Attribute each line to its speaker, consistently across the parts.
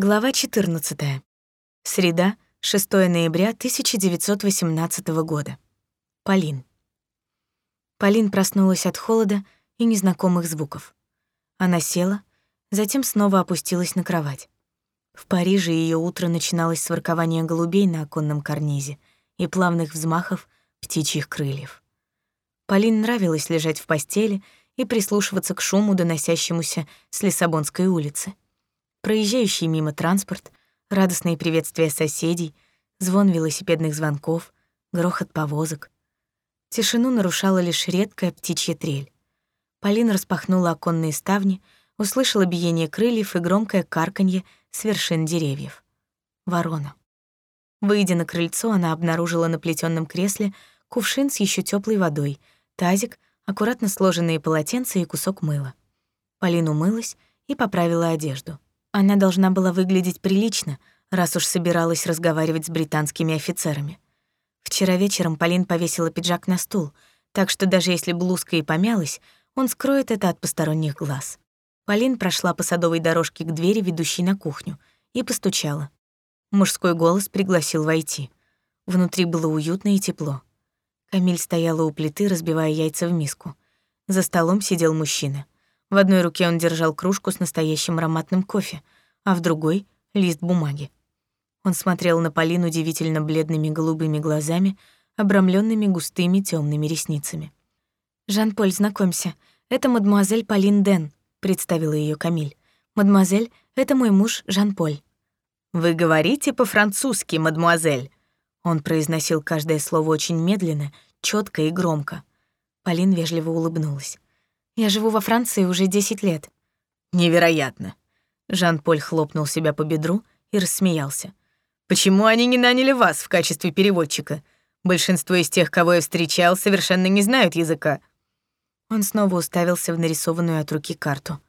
Speaker 1: Глава 14. Среда, 6 ноября 1918 года. Полин. Полин проснулась от холода и незнакомых звуков. Она села, затем снова опустилась на кровать. В Париже ее утро начиналось с воркования голубей на оконном карнизе и плавных взмахов птичьих крыльев. Полин нравилось лежать в постели и прислушиваться к шуму, доносящемуся с Лиссабонской улицы — проезжающий мимо транспорт, радостные приветствия соседей, звон велосипедных звонков, грохот повозок. Тишину нарушала лишь редкая птичья трель. Полина распахнула оконные ставни, услышала биение крыльев и громкое карканье с вершин деревьев. Ворона. Выйдя на крыльцо, она обнаружила на плетённом кресле кувшин с еще теплой водой, тазик, аккуратно сложенные полотенца и кусок мыла. Полина умылась и поправила одежду. Она должна была выглядеть прилично, раз уж собиралась разговаривать с британскими офицерами. Вчера вечером Полин повесила пиджак на стул, так что даже если блузка и помялась, он скроет это от посторонних глаз. Полин прошла по садовой дорожке к двери, ведущей на кухню, и постучала. Мужской голос пригласил войти. Внутри было уютно и тепло. Камиль стояла у плиты, разбивая яйца в миску. За столом сидел мужчина — в одной руке он держал кружку с настоящим ароматным кофе, а в другой — лист бумаги. Он смотрел на Полин удивительно бледными голубыми глазами, обрамленными густыми темными ресницами. «Жан-Поль, знакомься, это мадемуазель Полин Ден», — представила ее Камиль. «Мадемуазель, это мой муж Жан-Поль».
Speaker 2: «Вы говорите по-французски, мадемуазель?» Он произносил каждое слово очень медленно, четко и громко.
Speaker 1: Полин вежливо улыбнулась. Я живу во Франции уже 10 лет.
Speaker 2: Невероятно. Жан-Поль хлопнул себя по бедру и рассмеялся. Почему они не наняли вас в качестве переводчика? Большинство из тех, кого я встречал, совершенно не знают языка.
Speaker 1: Он снова уставился в нарисованную от руки карту.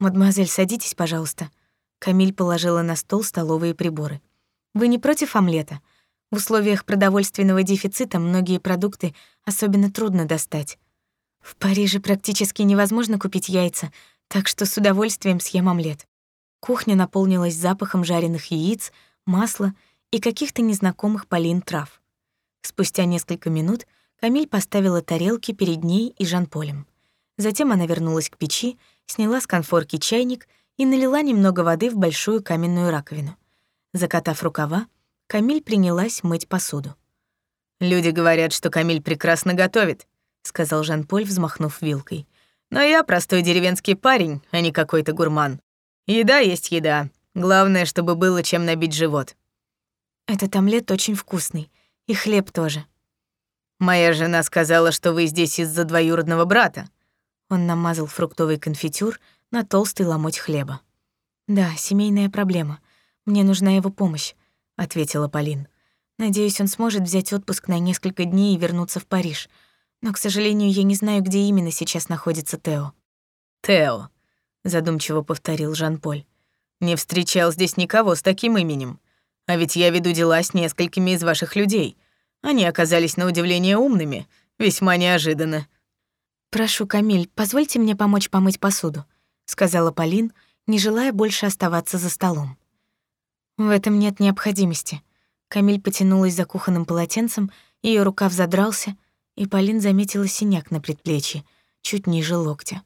Speaker 1: «Мадемуазель, садитесь, пожалуйста». Камиль положила на стол столовые приборы. «Вы не против омлета? В условиях продовольственного дефицита многие продукты особенно трудно достать. В Париже практически невозможно купить яйца, так что с удовольствием съем омлет. Кухня наполнилась запахом жареных яиц, масла и каких-то незнакомых Полин трав. Спустя несколько минут Камиль поставила тарелки перед ней и Жан-Полем. Затем она вернулась к печи, сняла с конфорки чайник и налила немного воды в большую каменную раковину. Закатав рукава, Камиль принялась мыть посуду.
Speaker 2: «Люди говорят, что Камиль прекрасно готовит», — сказал Жан-Поль, взмахнув вилкой. «Но я простой деревенский парень, а не какой-то гурман. Еда есть еда. Главное, чтобы было чем набить живот».
Speaker 1: «Этот омлет очень вкусный. И хлеб тоже».
Speaker 2: «Моя жена сказала, что вы здесь из-за двоюродного брата».
Speaker 1: Он намазал фруктовый конфитюр на толстый ломоть хлеба. «Да, семейная проблема. Мне нужна его помощь», — ответила Полин. «Надеюсь, он сможет взять отпуск на несколько дней и вернуться в Париж. Но, к сожалению, я не знаю, где именно сейчас находится Тео.
Speaker 2: Тео, задумчиво повторил Жан-Поль. Не встречал здесь никого с таким именем. А ведь я веду дела с несколькими из ваших людей. Они оказались на удивление умными, весьма неожиданно.
Speaker 1: Прошу, Камиль, позвольте мне помочь помыть посуду, сказала Полин, не желая больше оставаться за столом. В этом нет необходимости. Камиль потянулась за кухонным полотенцем, ее рукав задрался, и Полин заметила синяк на предплечье, чуть ниже локтя.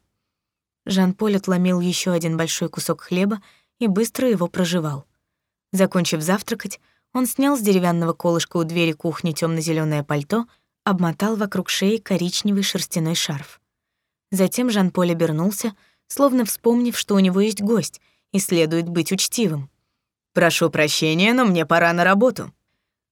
Speaker 1: Жан-Поль отломил еще один большой кусок хлеба и быстро его прожевал. Закончив завтракать, он снял с деревянного колышка у двери кухни темно зеленое пальто, обмотал вокруг шеи коричневый шерстяной шарф. Затем Жан-Поль обернулся, словно вспомнив, что у него есть гость и следует быть учтивым.
Speaker 2: «Прошу прощения, но мне пора на работу».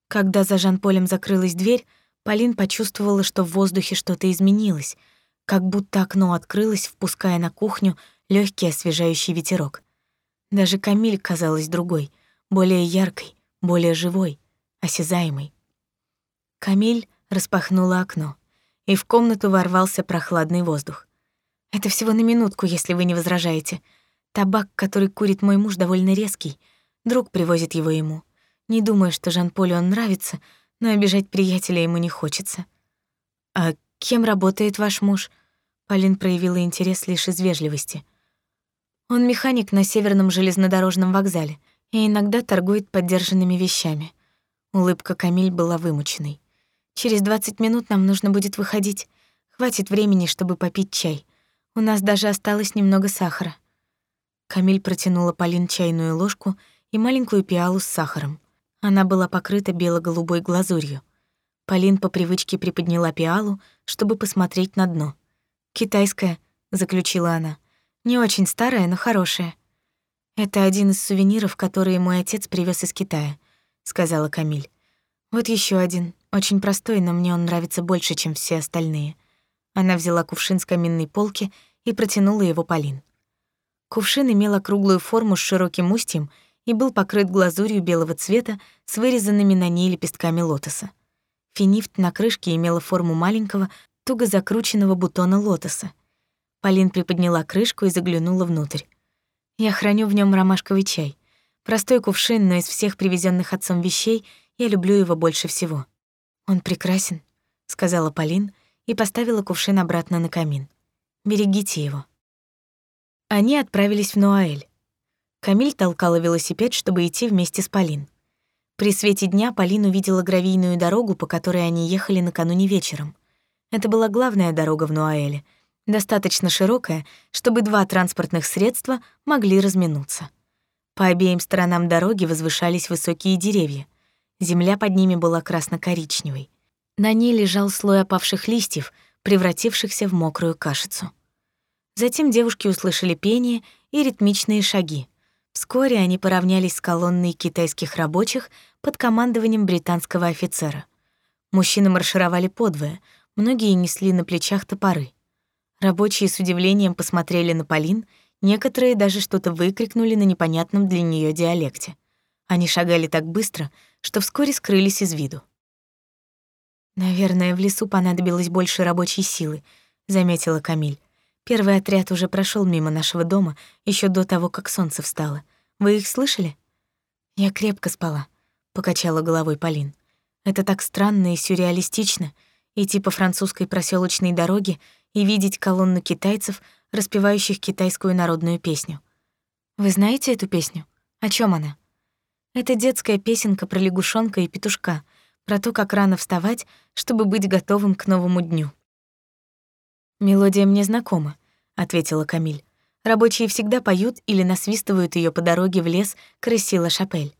Speaker 1: Когда за Жан-Полем закрылась дверь, Полин почувствовала, что в воздухе что-то изменилось, как будто окно открылось, впуская на кухню легкий освежающий ветерок. Даже Камиль казалась другой, более яркой, более живой, осязаемой. Камиль распахнула окно, и в комнату ворвался прохладный воздух. «Это всего на минутку, если вы не возражаете. Табак, который курит мой муж, довольно резкий. Друг привозит его ему. Не думаю, что Жан-Полю он нравится, — но обижать приятеля ему не хочется. «А кем работает ваш муж?» Полин проявила интерес лишь из вежливости. Он механик на Северном железнодорожном вокзале и иногда торгует поддержанными вещами. Улыбка Камиль была вымученной. Через 20 минут нам нужно будет выходить. Хватит времени, чтобы попить чай. У нас даже осталось немного сахара. Камиль протянула Полин чайную ложку и маленькую пиалу с сахаром. Она была покрыта бело-голубой глазурью. Полин по привычке приподняла пиалу, чтобы посмотреть на дно. «Китайская», — заключила она. «Не очень старая, но хорошая». «Это один из сувениров, которые мой отец привез из Китая», — сказала Камиль. «Вот еще один, очень простой, но мне он нравится больше, чем все остальные». Она взяла кувшин с каминной полки и протянула его Полин. Кувшин имел округлую форму с широким устьем и был покрыт глазурью белого цвета с вырезанными на ней лепестками лотоса. Финифт на крышке имела форму маленького, туго закрученного бутона лотоса. Полин приподняла крышку и заглянула внутрь. Я храню в нем ромашковый чай. Простой кувшин, но из всех привезенных отцом вещей я люблю его больше всего. Он прекрасен, сказала Полин и поставила кувшин обратно на камин. Берегите его. Они отправились в Нуаэль. Камиль толкала велосипед, чтобы идти вместе с Полин. При свете дня Полин увидела гравийную дорогу, по которой они ехали накануне вечером. Это была главная дорога в Нуаэле, достаточно широкая, чтобы два транспортных средства могли разминуться. По обеим сторонам дороги возвышались высокие деревья. Земля под ними была красно-коричневой. На ней лежал слой опавших листьев, превратившихся в мокрую кашицу. Затем девушки услышали пение и ритмичные шаги. Вскоре они поравнялись с колонной китайских рабочих под командованием британского офицера. Мужчины маршировали подвое, многие несли на плечах топоры. Рабочие с удивлением посмотрели на Полин, некоторые даже что-то выкрикнули на непонятном для нее диалекте. Они шагали так быстро, что вскоре скрылись из виду. «Наверное, в лесу понадобилось больше рабочей силы», — заметила Камиль. Первый отряд уже прошел мимо нашего дома еще до того, как солнце встало. Вы их слышали? Я крепко спала, покачала головой Полин. Это так странно и сюрреалистично идти по французской проселочной дороге и видеть колонну китайцев, распевающих китайскую народную песню. Вы знаете эту песню? О чем она? Это детская песенка про лягушонка и петушка, про то, как рано вставать, чтобы быть готовым к новому дню. «Мелодия мне знакома», — ответила Камиль. «Рабочие всегда поют или насвистывают ее по дороге в лес Крысила-Шапель».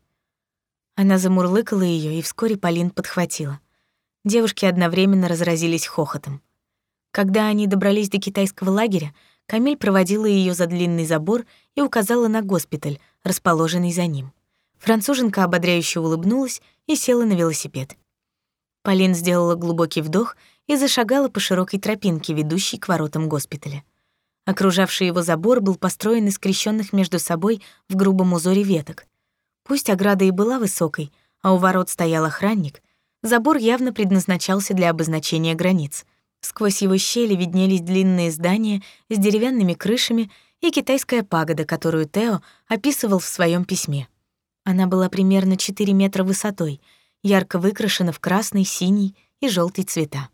Speaker 1: Она замурлыкала ее, и вскоре Полин подхватила. Девушки одновременно разразились хохотом. Когда они добрались до китайского лагеря, Камиль проводила ее за длинный забор и указала на госпиталь, расположенный за ним. Француженка ободряюще улыбнулась и села на велосипед. Полин сделала глубокий вдох — и зашагала по широкой тропинке, ведущей к воротам госпиталя. Окружавший его забор был построен из скрещенных между собой в грубом узоре веток. Пусть ограда и была высокой, а у ворот стоял охранник, забор явно предназначался для обозначения границ. Сквозь его щели виднелись длинные здания с деревянными крышами и китайская пагода, которую Тео описывал в своем письме. Она была примерно 4 метра высотой, ярко выкрашена в красный, синий и желтый цвета.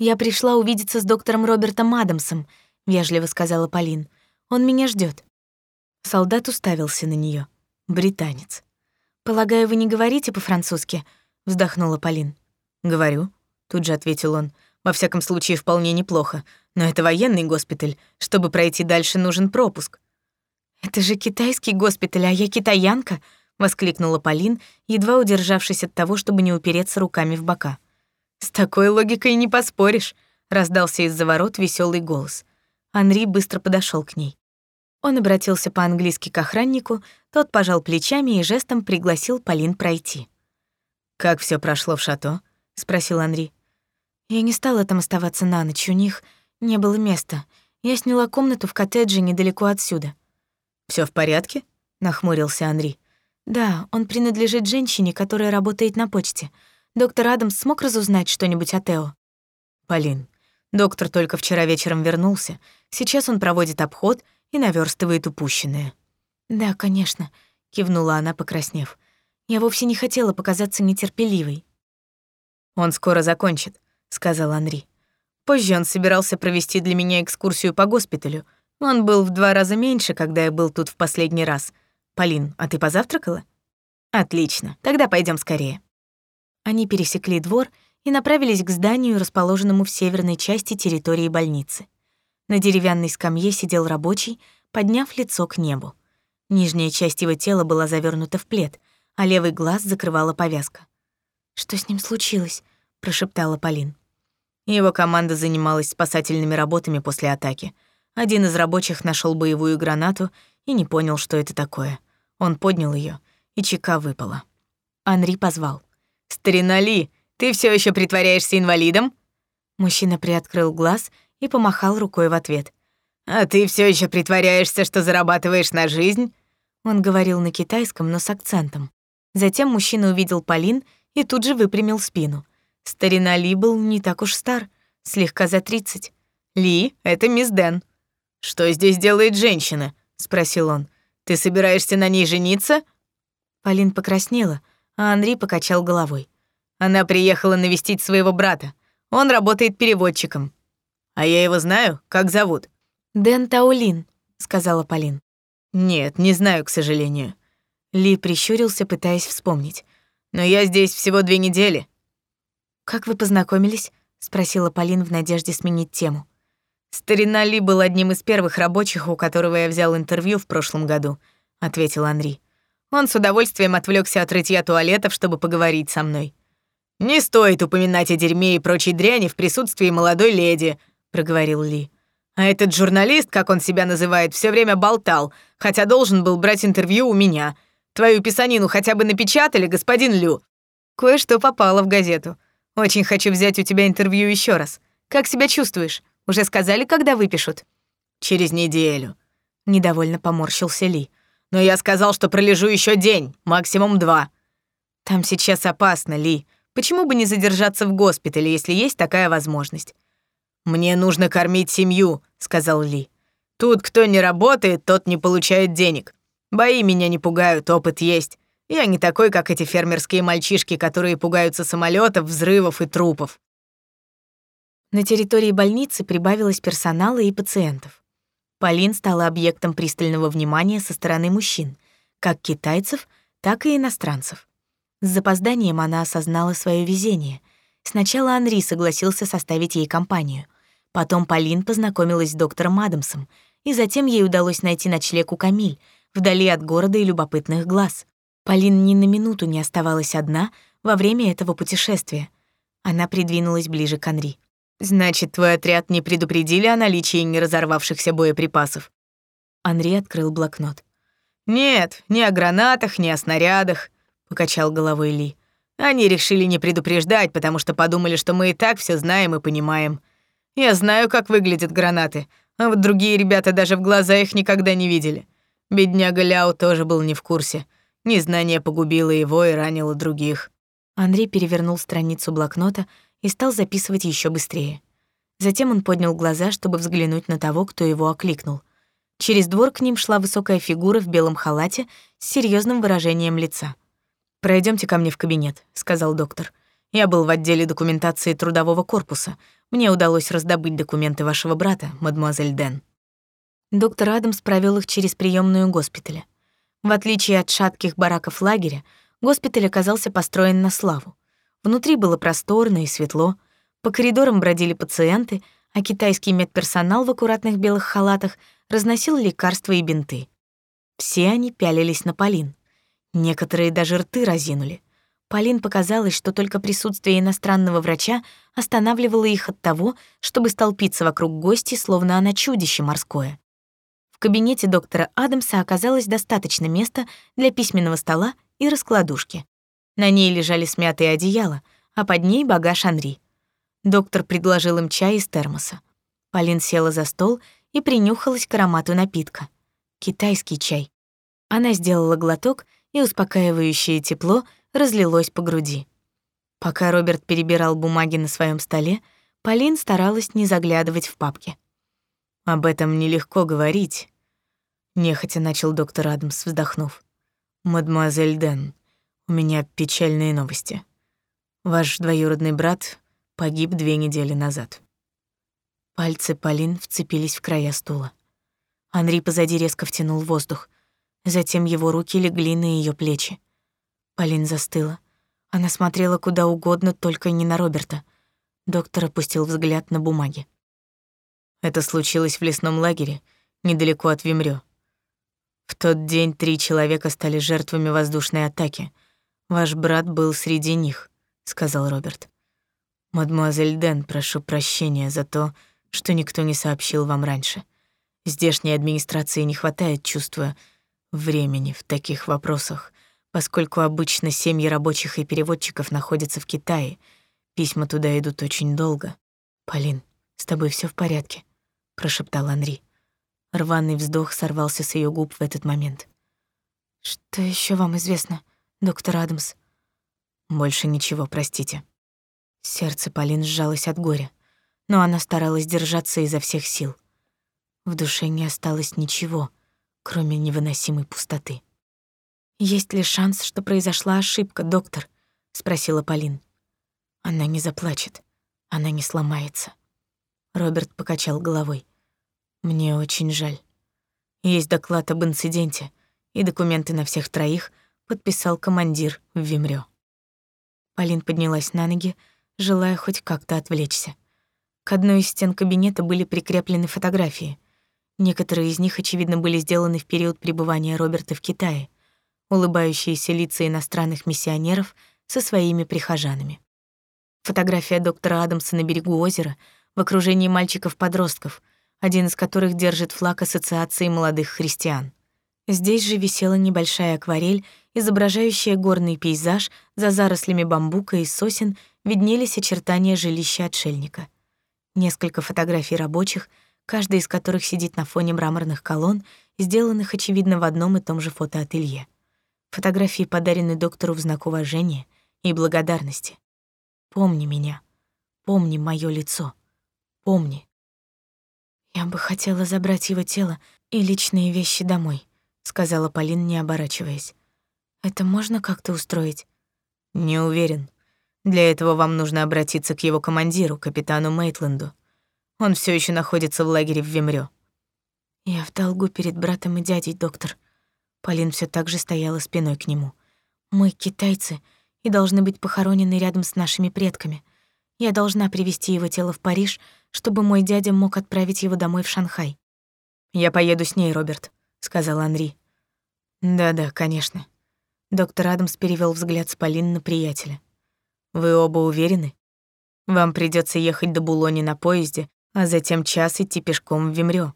Speaker 1: «Я пришла увидеться с доктором Робертом Адамсом», — вежливо сказала Полин. «Он меня ждет. Солдат уставился на нее. Британец. «Полагаю, вы не говорите по-французски?» — вздохнула Полин. «Говорю», — тут же ответил он. «Во всяком случае, вполне неплохо. Но это военный госпиталь. Чтобы пройти дальше, нужен пропуск». «Это же китайский госпиталь, а я китаянка!» — воскликнула Полин, едва удержавшись от того, чтобы не упереться руками в бока. «С такой логикой не поспоришь», — раздался из-за ворот веселый голос. Анри быстро подошел к ней. Он обратился по-английски к охраннику, тот пожал плечами и жестом пригласил Полин пройти. «Как все прошло в шато?» — спросил Анри. «Я не стала там оставаться на ночь, у них не было места. Я сняла комнату в коттедже недалеко отсюда». Все в порядке?» — нахмурился Анри. «Да, он принадлежит женщине, которая работает на почте. Доктор Адамс смог разузнать что-нибудь о Тео? Полин, доктор только вчера вечером вернулся. Сейчас он проводит обход и наверстывает упущенное. Да, конечно, кивнула она, покраснев. Я вовсе не хотела показаться нетерпеливой. Он скоро закончит, сказал Анри. Позже он собирался провести для меня экскурсию по госпиталю.
Speaker 2: Он был в два раза меньше, когда я был тут в последний раз. Полин, а ты позавтракала? Отлично, тогда пойдем скорее. Они пересекли двор и направились к зданию, расположенному в северной части территории больницы. На деревянной скамье сидел рабочий, подняв лицо к небу. Нижняя часть его тела была завернута в плед, а левый глаз закрывала повязка.
Speaker 1: «Что с ним случилось?» — прошептала Полин.
Speaker 2: Его команда занималась спасательными работами после атаки. Один из рабочих нашел боевую гранату и не понял, что это такое. Он поднял ее, и чека выпала. Анри позвал. «Старина Ли, ты все еще притворяешься инвалидом?»
Speaker 1: Мужчина приоткрыл глаз и помахал рукой в ответ.
Speaker 2: «А ты все еще притворяешься, что зарабатываешь на жизнь?»
Speaker 1: Он говорил на китайском, но с акцентом. Затем мужчина увидел Полин и тут же выпрямил спину. Старина Ли был не так уж стар, слегка за тридцать.
Speaker 2: «Ли, это мисс Дэн». «Что здесь делает женщина?» — спросил он. «Ты собираешься на ней жениться?»
Speaker 1: Полин покраснела, а Анри покачал головой.
Speaker 2: Она приехала навестить своего брата. Он работает переводчиком. А я его знаю, как зовут?
Speaker 1: Дэн Таулин, сказала Полин.
Speaker 2: Нет, не знаю, к сожалению.
Speaker 1: Ли прищурился, пытаясь вспомнить.
Speaker 2: Но я здесь всего две недели.
Speaker 1: Как вы познакомились? спросила Полин в надежде сменить тему.
Speaker 2: Старина Ли был одним из первых рабочих, у которого я взял интервью в прошлом году, ответил Анри. Он с удовольствием отвлекся от рытья туалетов, чтобы поговорить со мной. «Не стоит упоминать о дерьме и прочей дряни в присутствии молодой леди», — проговорил Ли. «А этот журналист, как он себя называет, все время болтал, хотя должен был брать интервью у меня. Твою писанину хотя бы напечатали, господин Лю?» «Кое-что попало в газету. Очень хочу взять у тебя интервью еще раз. Как себя чувствуешь? Уже сказали, когда выпишут?» «Через неделю», — недовольно поморщился Ли. Но я сказал, что пролежу еще день, максимум два. Там сейчас опасно, Ли. Почему бы не задержаться в госпитале, если есть такая возможность? Мне нужно кормить семью, сказал Ли. Тут кто не работает, тот не получает денег. Бои меня не пугают, опыт есть. Я не такой, как эти фермерские мальчишки, которые пугаются самолетов, взрывов и трупов.
Speaker 1: На территории больницы прибавилось персонала и пациентов. Полин стала объектом пристального внимания со стороны мужчин, как китайцев, так и иностранцев. С запозданием она осознала свое везение. Сначала Анри согласился составить ей компанию. Потом Полин познакомилась с доктором Адамсом, и затем ей удалось найти ночлег у Камиль, вдали от города и любопытных глаз. Полин ни на минуту не оставалась одна во время этого путешествия. Она придвинулась ближе к Анри.
Speaker 2: Значит, твой отряд не предупредили о наличии не разорвавшихся боеприпасов?
Speaker 1: Анри открыл блокнот.
Speaker 2: Нет, ни о гранатах, ни о снарядах, покачал головой Ли. Они решили не предупреждать, потому что подумали, что мы и так все знаем и понимаем. Я знаю, как выглядят гранаты, а вот другие ребята даже в глаза их никогда не видели. Бедняга Ляо тоже был не в курсе. Незнание погубило его и ранило других.
Speaker 1: Андрей перевернул страницу блокнота и стал записывать еще быстрее. Затем он поднял глаза, чтобы взглянуть на того, кто его окликнул. Через двор к ним шла высокая фигура в белом халате с серьезным выражением лица. Пройдемте ко мне в кабинет», — сказал доктор. «Я был в отделе документации трудового корпуса. Мне удалось раздобыть документы вашего брата, мадемуазель Ден». Доктор Адамс провел их через приемную госпиталя. В отличие от шатких бараков лагеря, госпиталь оказался построен на славу. Внутри было просторно и светло, по коридорам бродили пациенты, а китайский медперсонал в аккуратных белых халатах разносил лекарства и бинты. Все они пялились на Полин. Некоторые даже рты разинули. Полин показалось, что только присутствие иностранного врача останавливало их от того, чтобы столпиться вокруг гости, словно она чудище морское. В кабинете доктора Адамса оказалось достаточно места для письменного стола и раскладушки. На ней лежали смятые одеяла, а под ней багаж Анри. Доктор предложил им чай из термоса. Полин села за стол и принюхалась к аромату напитка. Китайский чай. Она сделала глоток, и успокаивающее тепло разлилось по груди. Пока Роберт перебирал бумаги на своем столе, Полин старалась не заглядывать в папки. «Об этом нелегко говорить», — нехотя начал доктор Адамс, вздохнув. «Мадемуазель Ден, у меня печальные новости. Ваш двоюродный брат погиб две недели назад. Пальцы Полин вцепились в края стула. Анри позади резко втянул воздух. Затем его руки легли на ее плечи. Полин застыла. Она смотрела куда угодно, только не на Роберта. Доктор опустил взгляд на бумаги.
Speaker 2: Это случилось в лесном лагере, недалеко от Вимрё. В тот день три человека стали жертвами воздушной атаки. Ваш брат был среди них, сказал Роберт. Мадмуазель Ден, прошу прощения за то, что никто не сообщил вам раньше. Здешней администрации не хватает, чувства времени в таких вопросах, поскольку обычно семьи рабочих и переводчиков находятся в Китае. Письма туда идут очень долго.
Speaker 1: Полин, с тобой все в порядке, прошептал Анри. Рваный вздох сорвался с ее губ в этот момент. Что еще вам известно, доктор Адамс?
Speaker 2: Больше ничего, простите.
Speaker 1: Сердце Полин сжалось от горя, но она старалась держаться изо всех сил. В душе не осталось ничего, кроме невыносимой пустоты. «Есть ли шанс, что произошла ошибка, доктор?» — спросила Полин. Она не заплачет, она не сломается. Роберт покачал головой. Мне очень жаль. Есть доклад об инциденте, и документы на всех троих подписал командир в Вимрё. Полин поднялась на ноги, желая хоть как-то отвлечься. К одной из стен кабинета были прикреплены фотографии. Некоторые из них, очевидно, были сделаны в период пребывания Роберта в Китае. Улыбающиеся лица иностранных миссионеров со своими прихожанами. Фотография доктора Адамса на берегу озера в окружении мальчиков-подростков, один из которых держит флаг Ассоциации молодых христиан. Здесь же висела небольшая акварель, изображающая горный пейзаж, за зарослями бамбука и сосен виднелись очертания жилища отшельника. Несколько фотографий рабочих, каждая из которых сидит на фоне мраморных колонн, сделанных, очевидно, в одном и том же фотоателье. Фотографии подарены доктору в знак уважения и благодарности. Помни меня. Помни моё лицо. Помни. «Я бы хотела забрать его тело и личные вещи домой», — сказала Полин, не оборачиваясь. «Это можно как-то устроить?»
Speaker 2: «Не уверен. Для этого вам нужно обратиться к его командиру, капитану Мейтленду. Он все еще находится в лагере в Вимрё».
Speaker 1: «Я в долгу перед братом и дядей, доктор». Полин все так же стояла спиной к нему. «Мы китайцы и должны быть похоронены рядом с нашими предками. Я должна привести его тело в Париж, чтобы мой дядя мог отправить его домой в Шанхай.
Speaker 2: «Я поеду с ней, Роберт», — сказал Анри. «Да-да, конечно». Доктор Адамс перевел взгляд с Полин на приятеля. «Вы оба уверены? Вам придется ехать до Булони на поезде, а затем час идти пешком в Вимрё».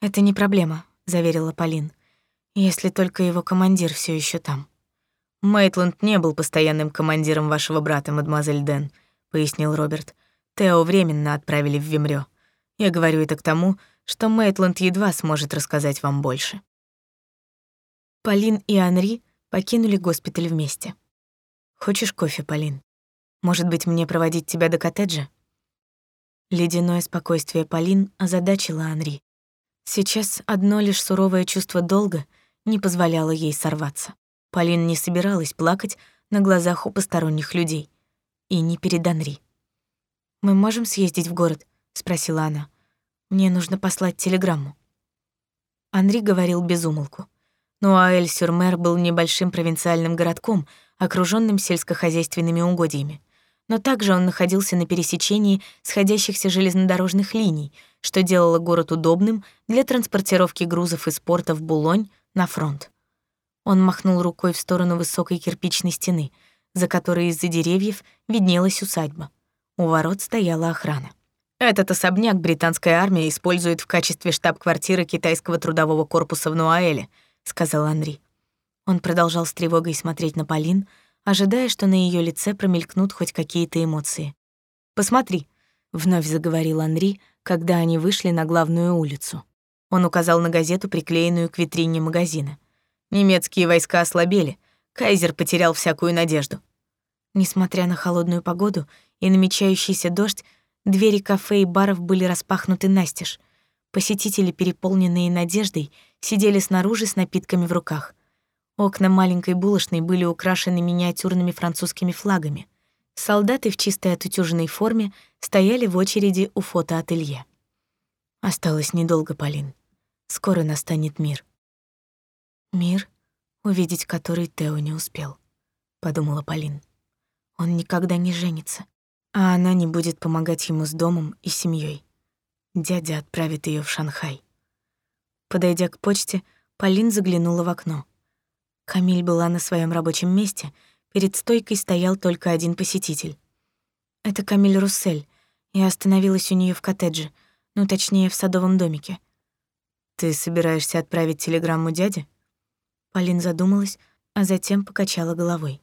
Speaker 1: «Это не проблема», — заверила Полин. «Если только его командир все еще там».
Speaker 2: «Мейтланд не был постоянным командиром вашего брата, мадемуазель Дэн», — пояснил Роберт. «Тео временно отправили в Вимрё. Я говорю это к тому, что Мейтланд едва сможет рассказать вам больше».
Speaker 1: Полин и Анри покинули госпиталь вместе. «Хочешь кофе, Полин? Может быть, мне проводить тебя до коттеджа?» Ледяное спокойствие Полин озадачило Анри. Сейчас одно лишь суровое чувство долга не позволяло ей сорваться. Полин не собиралась плакать на глазах у посторонних людей — и не перед Анри. «Мы можем съездить в город?» — спросила она. «Мне нужно послать телеграмму». Анри говорил без умолку. Но Аэль-Сюрмер был небольшим провинциальным городком, окружённым сельскохозяйственными угодьями. Но также он находился на пересечении сходящихся железнодорожных линий, что делало город удобным для транспортировки грузов из порта в Булонь на фронт. Он махнул рукой в сторону высокой кирпичной стены — за которой из-за деревьев виднелась усадьба. У ворот стояла охрана.
Speaker 2: Этот особняк британская армия использует в качестве штаб-квартиры китайского трудового корпуса в Нуаэле, сказал Анри.
Speaker 1: Он продолжал с тревогой смотреть на Полин, ожидая, что на ее лице промелькнут хоть какие-то эмоции.
Speaker 2: «Посмотри», — вновь заговорил Анри, когда они вышли на главную улицу. Он указал на газету, приклеенную к витрине магазина. «Немецкие войска ослабели. Кайзер потерял всякую надежду.
Speaker 1: Несмотря на холодную погоду и намечающийся дождь, двери кафе и баров были распахнуты настежь. Посетители, переполненные надеждой, сидели снаружи с напитками в руках. Окна маленькой булочной были украшены миниатюрными французскими флагами. Солдаты в чистой отутюженной форме стояли в очереди у фотоателье. Осталось недолго, Полин. Скоро настанет мир. Мир, увидеть который Тео не успел, подумала Полин. Он никогда не женится, а она не будет помогать ему с домом и семьей. Дядя отправит ее в Шанхай. Подойдя к почте, Полин заглянула в окно. Камиль была на своем рабочем месте, перед стойкой стоял только один посетитель. Это Камиль Руссель. Я остановилась у нее в коттедже, ну, точнее, в садовом домике. «Ты собираешься отправить телеграмму дяде?» Полин задумалась, а затем покачала головой.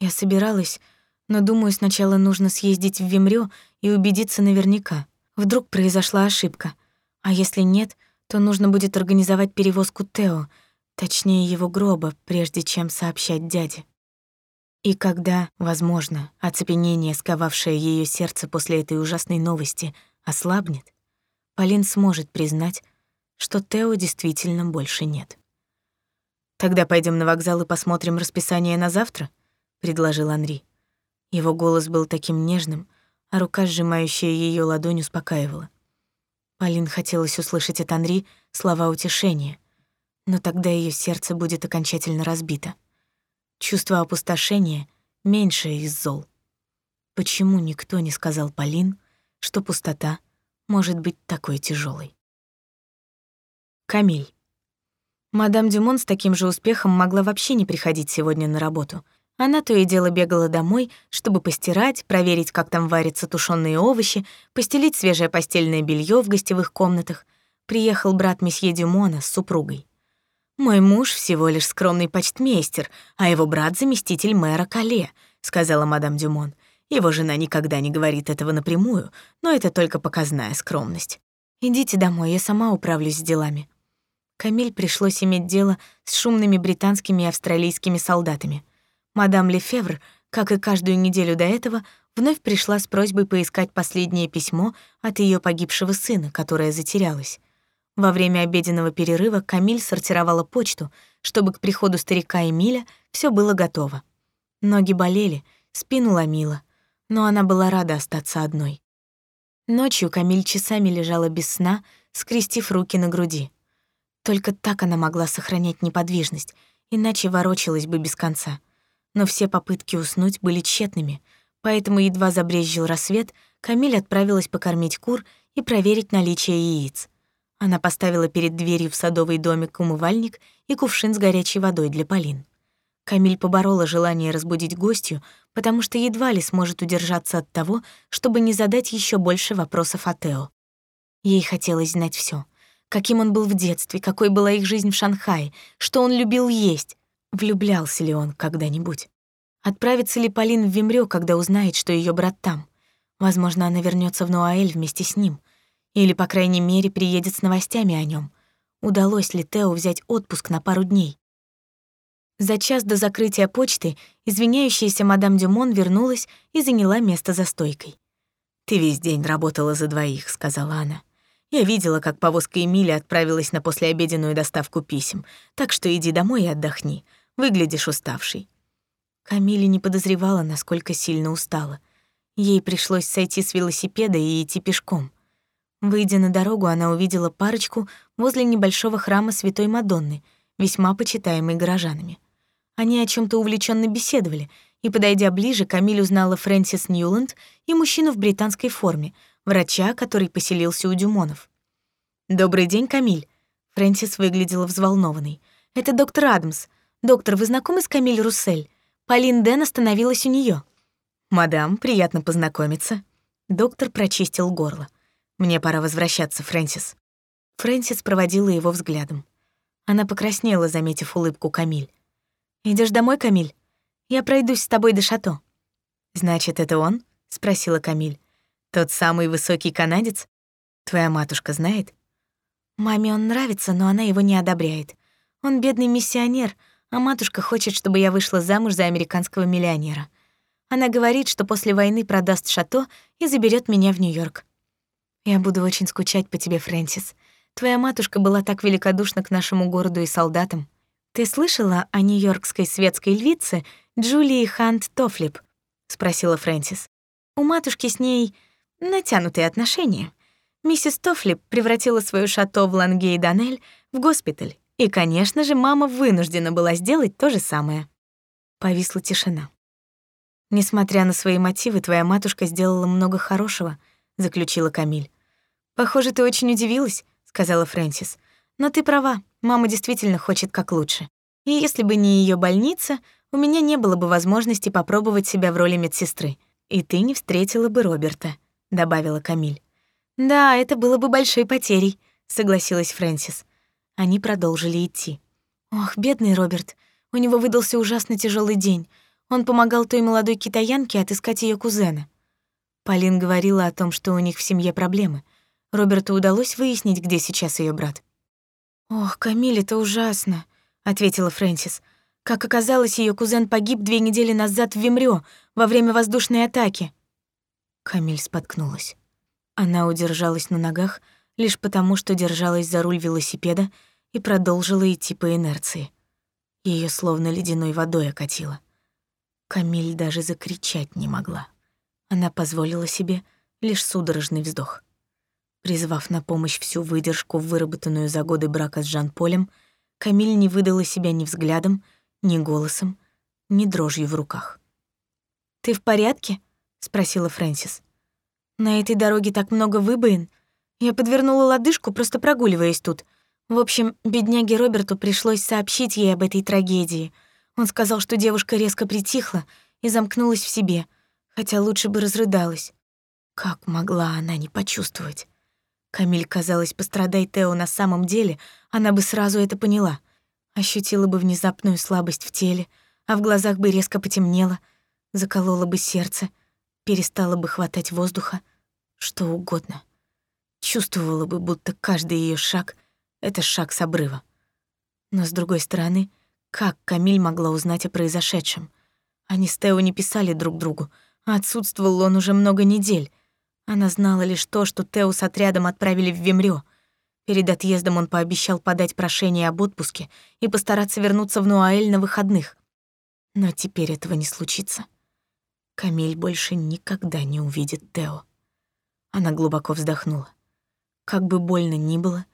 Speaker 1: «Я собиралась, но думаю, сначала нужно съездить в Вимрё и убедиться наверняка. Вдруг произошла ошибка. А если нет, то нужно будет организовать перевозку Тео, точнее его гроба, прежде чем сообщать дяде. И когда, возможно, оцепенение, сковавшее ее сердце после этой ужасной новости, ослабнет, Полин сможет признать, что Тео действительно больше нет. «Тогда пойдем на вокзал и посмотрим расписание на завтра», — предложил Анри. Его голос был таким нежным, а рука, сжимающая ее ладонь, успокаивала. Полин хотелось услышать от Анри слова утешения, но тогда ее сердце будет окончательно разбито. Чувство опустошения — меньшее из зол. Почему никто не сказал Полин, что пустота может быть такой тяжелой? Камиль. Мадам Дюмон с таким же успехом могла вообще не приходить сегодня на работу — она то и дело бегала домой, чтобы постирать, проверить, как там варятся тушёные овощи, постелить свежее постельное белье в гостевых комнатах. Приехал брат месье Дюмона с супругой. «Мой муж всего лишь скромный почтмейстер, а его брат — заместитель мэра Кале», — сказала мадам Дюмон. «Его жена никогда не говорит этого напрямую, но это только показная скромность. Идите домой, я сама управлюсь с делами». Камиль пришлось иметь дело с шумными британскими и австралийскими солдатами — Мадам Лефевр, как и каждую неделю до этого, вновь пришла с просьбой поискать последнее письмо от ее погибшего сына, которое затерялось. Во время обеденного перерыва Камиль сортировала почту, чтобы к приходу старика Эмиля все было готово. Ноги болели, спину ломила, но она была рада остаться одной. Ночью Камиль часами лежала без сна, скрестив руки на груди. Только так она могла сохранять неподвижность, иначе ворочалась бы без конца — но все попытки уснуть были тщетными, поэтому едва забрезжил рассвет, Камиль отправилась покормить кур и проверить наличие яиц. Она поставила перед дверью в садовый домик умывальник и кувшин с горячей водой для Полин. Камиль поборола желание разбудить гостью, потому что едва ли сможет удержаться от того, чтобы не задать еще больше вопросов о Тео. Ей хотелось знать все: Каким он был в детстве, какой была их жизнь в Шанхае, что он любил есть, Влюблялся ли он когда-нибудь? Отправится ли Полин в Вимрё, когда узнает, что ее брат там? Возможно, она вернется в Нуаэль вместе с ним. Или, по крайней мере, приедет с новостями о нем. Удалось ли Тео взять отпуск на пару дней? За час до закрытия почты извиняющаяся мадам Дюмон вернулась и заняла место за стойкой. «Ты весь день работала за двоих», — сказала она. «Я видела, как повозка Эмили отправилась на послеобеденную доставку писем, так что иди домой и отдохни. Выглядишь уставший». Камиле не подозревала, насколько сильно устала. Ей пришлось сойти с велосипеда и идти пешком. Выйдя на дорогу, она увидела парочку возле небольшого храма Святой Мадонны, весьма почитаемой горожанами. Они о чем то увлеченно беседовали, и, подойдя ближе, Камиль узнала Фрэнсис Ньюланд и мужчину в британской форме, врача, который поселился у Дюмонов. «Добрый день, Камиль». Фрэнсис выглядела взволнованной. «Это доктор Адамс. «Доктор, вы знакомы с Камиль Руссель? Полин Дэн остановилась у нее. «Мадам, приятно познакомиться». Доктор прочистил горло. «Мне пора возвращаться, Фрэнсис». Фрэнсис проводила его взглядом. Она покраснела, заметив улыбку Камиль. Идешь домой, Камиль? Я пройдусь с тобой до шато». «Значит, это он?» — спросила Камиль. «Тот самый высокий канадец? Твоя матушка знает?» «Маме он нравится, но она его не одобряет. Он бедный миссионер, а матушка хочет, чтобы я вышла замуж за американского миллионера. Она говорит, что после войны продаст шато и заберет меня в Нью-Йорк. Я буду очень скучать по тебе, Фрэнсис. Твоя матушка была так великодушна к нашему городу и солдатам. Ты слышала о нью-йоркской светской львице Джулии Хант Тофлип? спросила Фрэнсис. У матушки с ней натянутые отношения. Миссис Тофли превратила свою шато в Лангей-Данель в госпиталь, и, конечно же, мама вынуждена была сделать то же самое. Повисла тишина. «Несмотря на свои мотивы, твоя матушка сделала много хорошего», — заключила Камиль. «Похоже, ты очень удивилась», — сказала Фрэнсис. «Но ты права, мама действительно хочет как лучше. И если бы не ее больница, у меня не было бы возможности попробовать себя в роли медсестры. И ты не встретила бы Роберта», — добавила Камиль. «Да, это было бы большой потерей», — согласилась Фрэнсис. Они продолжили идти. «Ох, бедный Роберт, у него выдался ужасно тяжелый день. Он помогал той молодой китаянке отыскать ее кузена. Полин говорила о том, что у них в семье проблемы. Роберту удалось выяснить, где сейчас ее брат. «Ох, Камиль, это ужасно», — ответила Фрэнсис. «Как оказалось, ее кузен погиб две недели назад в Вимрё во время воздушной атаки». Камиль споткнулась. Она удержалась на ногах лишь потому, что держалась за руль велосипеда и продолжила идти по инерции. Ее словно ледяной водой окатило. Камиль даже закричать не могла. Она позволила себе лишь судорожный вздох. Призвав на помощь всю выдержку, выработанную за годы брака с Жан-Полем, Камиль не выдала себя ни взглядом, ни голосом, ни дрожью в руках. «Ты в порядке?» — спросила Фрэнсис. «На этой дороге так много выбоин. Я подвернула лодыжку, просто прогуливаясь тут. В общем, бедняге Роберту пришлось сообщить ей об этой трагедии — он сказал, что девушка резко притихла и замкнулась в себе, хотя лучше бы разрыдалась. Как могла она не почувствовать? Камиль, казалось, пострадай Тео на самом деле, она бы сразу это поняла. Ощутила бы внезапную слабость в теле, а в глазах бы резко потемнело, заколола бы сердце, перестала бы хватать воздуха, что угодно. Чувствовала бы, будто каждый ее шаг — это шаг с обрыва. Но, с другой стороны, — как Камиль могла узнать о произошедшем? Они с Тео не писали друг другу, а отсутствовал он уже много недель. Она знала лишь то, что Тео с отрядом отправили в Вемрё. Перед отъездом он пообещал подать прошение об отпуске и постараться вернуться в Нуаэль на выходных. Но теперь этого не случится. Камиль больше никогда не увидит Тео. Она глубоко вздохнула. Как бы больно ни было,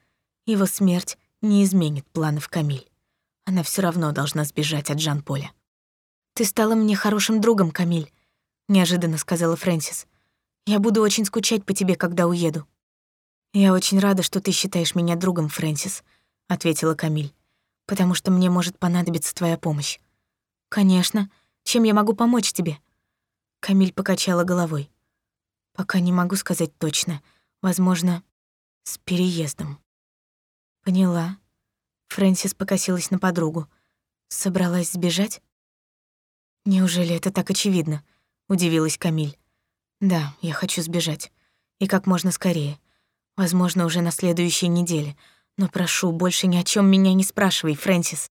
Speaker 1: его смерть не изменит планов Камиль. Она все равно должна сбежать от Жан-Поля. «Ты стала мне хорошим другом, Камиль», — неожиданно сказала Фрэнсис. «Я буду очень скучать по тебе, когда уеду». «Я очень рада, что ты считаешь меня другом, Фрэнсис», — ответила Камиль, «потому что мне может понадобиться твоя помощь». «Конечно. Чем я могу помочь тебе?» Камиль покачала головой. «Пока не могу сказать точно. Возможно, с переездом». «Поняла», Фрэнсис покосилась на подругу. Собралась сбежать? Неужели это так очевидно? Удивилась Камиль. Да, я хочу сбежать. И как можно скорее. Возможно, уже на следующей неделе. Но прошу, больше ни о чем меня не спрашивай, Фрэнсис.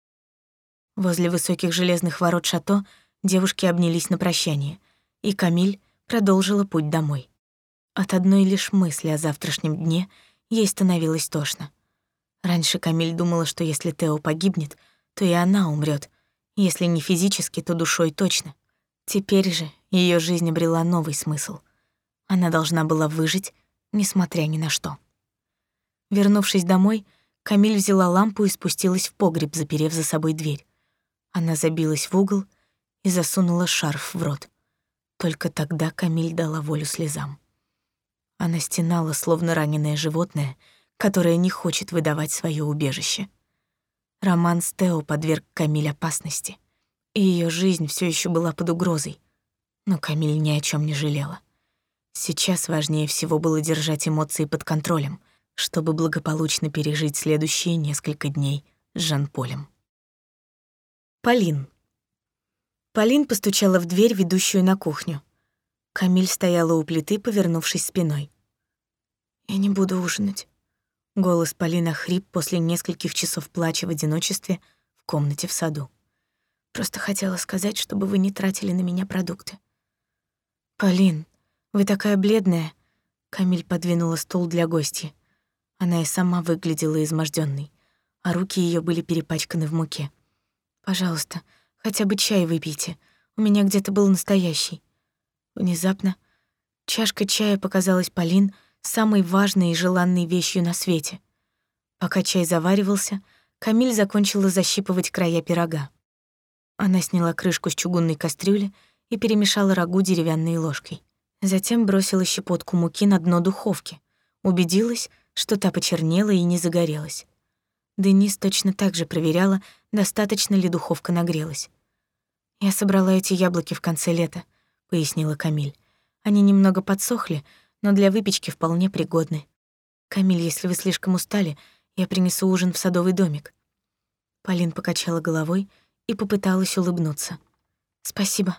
Speaker 1: Возле высоких железных ворот шато девушки обнялись на прощание, и Камиль продолжила путь домой. От одной лишь мысли о завтрашнем дне ей становилось тошно. Раньше Камиль думала, что если Тео погибнет, то и она умрет, если не физически, то душой точно. Теперь же ее жизнь обрела новый смысл. Она должна была выжить, несмотря ни на что. Вернувшись домой, Камиль взяла лампу и спустилась в погреб, заперев за собой дверь. Она забилась в угол и засунула шарф в рот. Только тогда Камиль дала волю слезам. Она стенала, словно раненое животное — которая не хочет выдавать свое убежище. Роман с Тео подверг Камиль опасности, и ее жизнь все еще была под угрозой. Но Камиль ни о чем не жалела. Сейчас важнее всего было держать эмоции под контролем, чтобы благополучно пережить следующие несколько дней с Жан-Полем. Полин. Полин постучала в дверь, ведущую на кухню. Камиль стояла у плиты, повернувшись спиной. «Я не буду ужинать», Голос Полина хрип после нескольких часов плача в одиночестве в комнате в саду. Просто хотела сказать, чтобы вы не тратили на меня продукты. Полин, вы такая бледная. Камиль подвинула стул для гостя. Она и сама выглядела измождённой, а руки её были перепачканы в муке. Пожалуйста, хотя бы чай выпейте. У меня где-то был настоящий. Внезапно чашка чая показалась Полин самой важной и желанной вещью на свете. Пока чай заваривался, Камиль закончила защипывать края пирога. Она сняла крышку с чугунной кастрюли и перемешала рагу деревянной ложкой. Затем бросила щепотку муки на дно духовки, убедилась, что та почернела и не загорелась. Денис точно так же проверяла, достаточно ли духовка нагрелась. «Я собрала эти яблоки в конце лета», — пояснила Камиль. «Они немного подсохли, но для выпечки вполне пригодны. Камиль, если вы слишком устали, я принесу ужин в садовый домик». Полин покачала головой и попыталась улыбнуться. «Спасибо.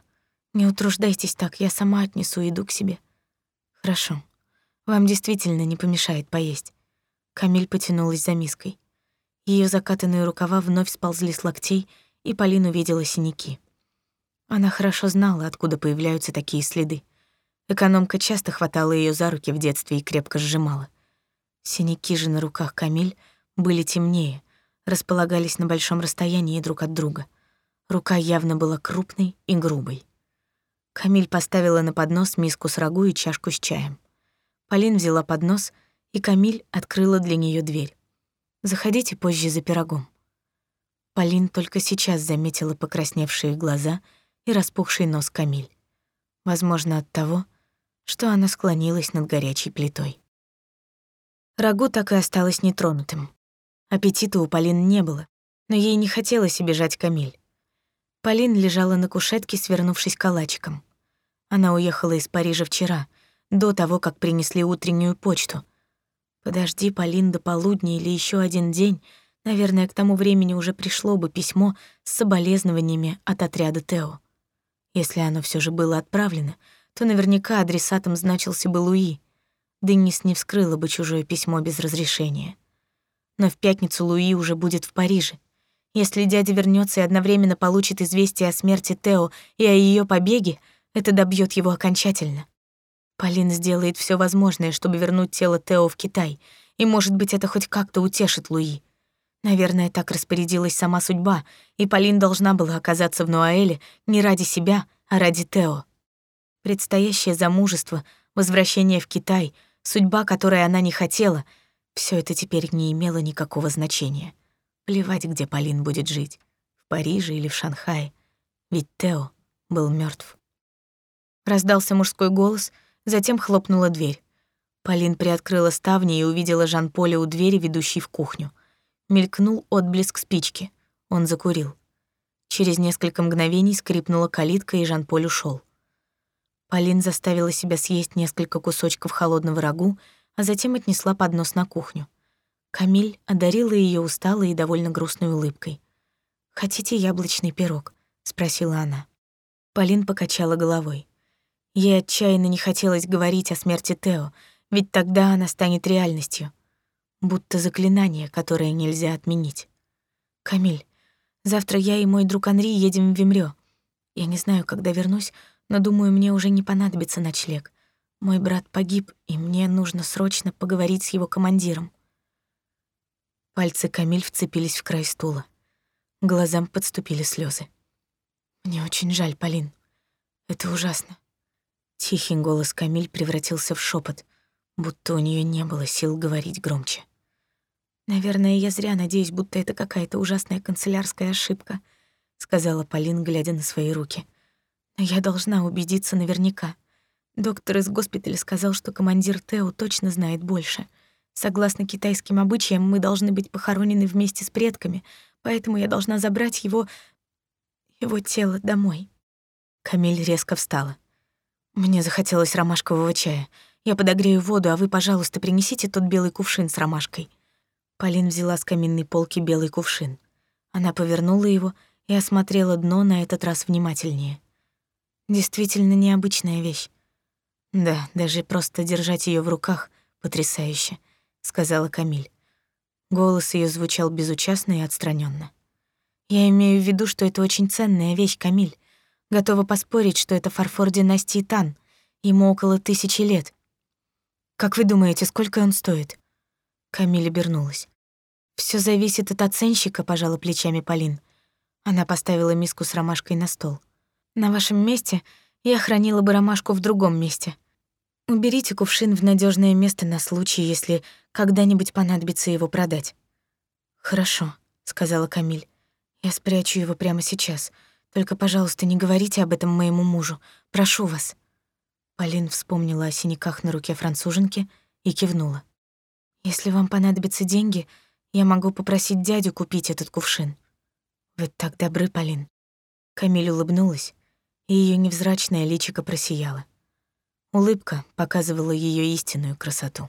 Speaker 1: Не утруждайтесь так, я сама отнесу еду к себе». «Хорошо. Вам действительно не помешает поесть». Камиль потянулась за миской. Ее закатанные рукава вновь сползли с локтей, и Полин увидела синяки. Она хорошо знала, откуда появляются такие следы. Экономка часто хватала ее за руки в детстве и крепко сжимала. Синяки же на руках Камиль были темнее, располагались на большом расстоянии друг от друга. Рука явно была крупной и грубой. Камиль поставила на поднос миску с рагу и чашку с чаем. Полин взяла поднос, и Камиль открыла для нее дверь. Заходите позже за пирогом». Полин только сейчас заметила покрасневшие глаза и распухший нос Камиль. Возможно, от того, что она склонилась над горячей плитой. Рагу так и осталось нетронутым. Аппетита у Полин не было, но ей не хотелось обижать Камиль. Полин лежала на кушетке, свернувшись калачиком. Она уехала из Парижа вчера, до того, как принесли утреннюю почту — Подожди, Полин, до полудня или еще один день, наверное, к тому времени уже пришло бы письмо с соболезнованиями от отряда Тео. Если оно все же было отправлено, то наверняка адресатом значился бы Луи. Деннис не вскрыла бы чужое письмо без разрешения. Но в пятницу Луи уже будет в Париже. Если дядя вернется и одновременно получит известие о смерти Тео и о ее побеге, это добьет его окончательно. Полин сделает все возможное, чтобы вернуть тело Тео в Китай, и, может быть, это хоть как-то утешит Луи. Наверное, так распорядилась сама судьба, и Полин должна была оказаться в Нуаэле не ради себя, а ради Тео. Предстоящее замужество, возвращение в Китай, судьба, которой она не хотела, все это теперь не имело никакого значения. Плевать, где Полин будет жить, в Париже или в Шанхае, ведь Тео был мертв. Раздался мужской голос — Затем хлопнула дверь. Полин приоткрыла ставни и увидела Жан-Поля у двери, ведущей в кухню. Мелькнул отблеск спички. Он закурил. Через несколько мгновений скрипнула калитка, и Жан-Поль ушел. Полин заставила себя съесть несколько кусочков холодного рагу, а затем отнесла поднос на кухню. Камиль одарила ее усталой и довольно грустной улыбкой. «Хотите яблочный пирог?» — спросила она. Полин покачала головой. Ей отчаянно не хотелось говорить о смерти Тео, ведь тогда она станет реальностью. Будто заклинание, которое нельзя отменить. «Камиль, завтра я и мой друг Анри едем в Вимрё. Я не знаю, когда вернусь, но думаю, мне уже не понадобится ночлег. Мой брат погиб, и мне нужно срочно поговорить с его командиром». Пальцы Камиль вцепились в край стула. Глазам подступили слезы. «Мне очень жаль, Полин. Это ужасно. Тихий голос Камиль превратился в шепот, будто у нее не было сил говорить громче. «Наверное, я зря надеюсь, будто это какая-то ужасная канцелярская ошибка», — сказала Полин, глядя на свои руки. «Но я должна убедиться наверняка. Доктор из госпиталя сказал, что командир Тео точно знает больше. Согласно китайским обычаям, мы должны быть похоронены вместе с предками, поэтому я должна забрать его... его тело домой». Камиль резко встала. Мне захотелось ромашкового чая. Я подогрею воду, а вы, пожалуйста, принесите тот белый кувшин с ромашкой. Полин взяла с каминной полки белый кувшин. Она повернула его и осмотрела дно на этот раз внимательнее. Действительно необычная вещь. Да, даже просто держать ее в руках потрясающе, сказала Камиль. Голос ее звучал безучастно и отстраненно. Я имею в виду, что это очень ценная вещь, Камиль. Готова поспорить, что это фарфор династии Тан. Ему около тысячи лет. Как вы думаете, сколько он стоит? Камиль обернулась. Все зависит от оценщика, пожала плечами Полин. Она поставила миску с ромашкой на стол. На вашем месте я хранила бы ромашку в другом месте. Уберите кувшин в надежное место на случай, если когда-нибудь понадобится его продать. Хорошо, сказала Камиль. Я спрячу его прямо сейчас. Только, пожалуйста, не говорите об этом моему мужу. Прошу вас. Полин вспомнила о синяках на руке француженки и кивнула. Если вам понадобятся деньги, я могу попросить дядю купить этот кувшин. Вы так добры, Полин. Камиль улыбнулась, и ее невзрачное личико просияло. Улыбка показывала ее истинную красоту.